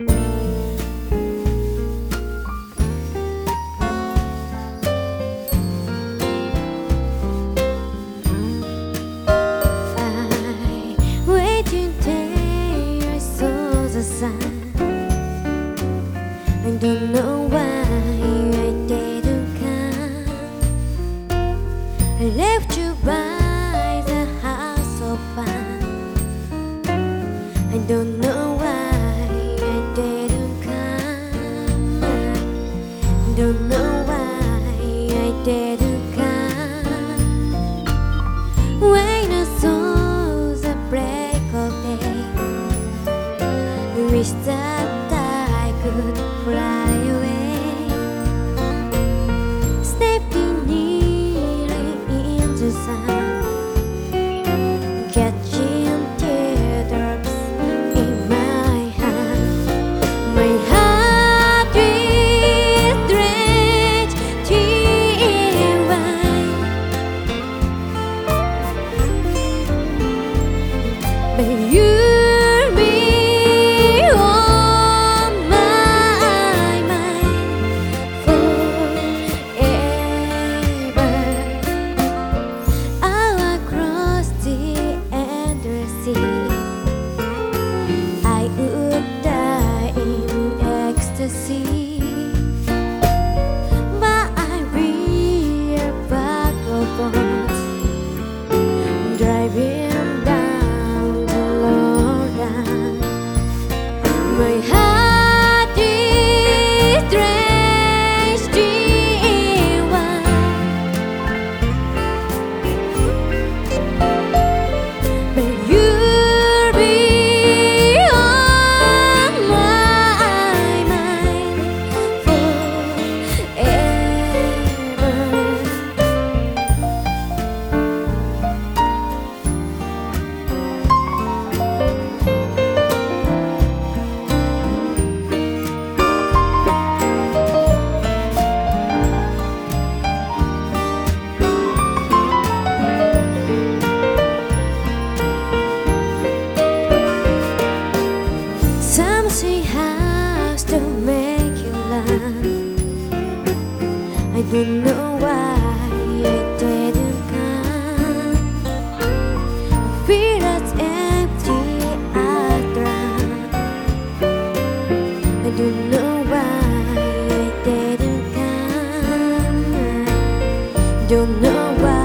I don't know why I didn't come. I left you by the house of fun. I don't know When the wish that I could fly away. Stepping nearly in the sun, catching But you'll even know why I didn't come. Feel empty don't know why I didn't come. Don't know why.